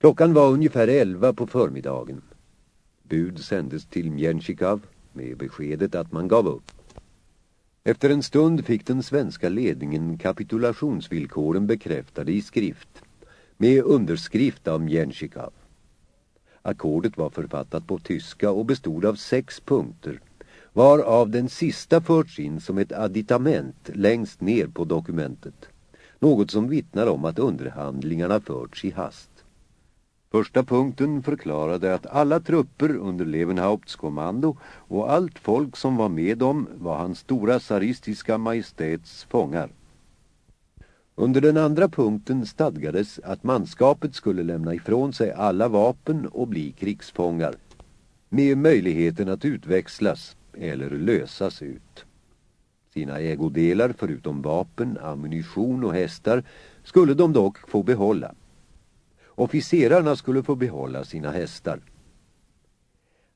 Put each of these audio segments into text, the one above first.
Klockan var ungefär elva på förmiddagen. Bud sändes till Mjenchikov med beskedet att man gav upp. Efter en stund fick den svenska ledningen kapitulationsvillkoren bekräftade i skrift med underskrift av Mjenchikov. Ackordet var författat på tyska och bestod av sex punkter varav den sista förts in som ett additament längst ner på dokumentet. Något som vittnar om att underhandlingarna förts i hast. Första punkten förklarade att alla trupper under Levenhaupts kommando och allt folk som var med dem var hans stora saristiska majestäts fångar. Under den andra punkten stadgades att manskapet skulle lämna ifrån sig alla vapen och bli krigsfångar med möjligheten att utväxlas eller lösas ut. Sina ägodelar förutom vapen, ammunition och hästar skulle de dock få behålla. Officerarna skulle få behålla sina hästar.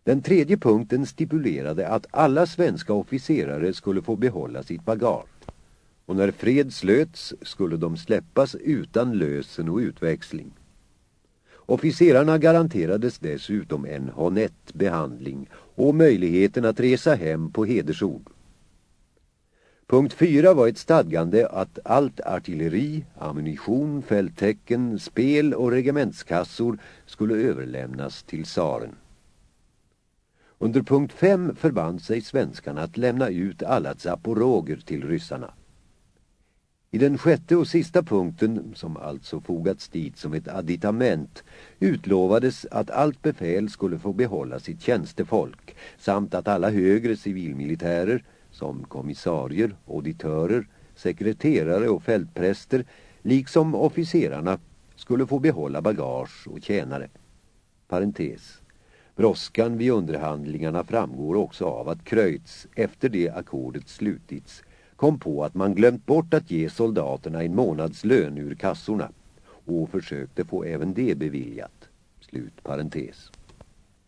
Den tredje punkten stipulerade att alla svenska officerare skulle få behålla sitt bagage. Och när fred slöts skulle de släppas utan lösen och utväxling. Officerarna garanterades dessutom en honett behandling och möjligheten att resa hem på hedersord. Punkt 4 var ett stadgande att allt artilleri, ammunition, fälttecken, spel och regementskassor skulle överlämnas till saren. Under punkt 5 förband sig svenskarna att lämna ut alla zaporoger till ryssarna. I den sjätte och sista punkten, som alltså fogats dit som ett additament, utlovades att allt befäl skulle få behålla sitt tjänstefolk samt att alla högre civilmilitärer, som kommissarier, auditörer, sekreterare och fältpräster, liksom officerarna, skulle få behålla bagage och tjänare. Parentes. Bråskan vid underhandlingarna framgår också av att Kreutz, efter det ackordet slutits, kom på att man glömt bort att ge soldaterna en månads lön ur kassorna och försökte få även det beviljat. Slut parentes.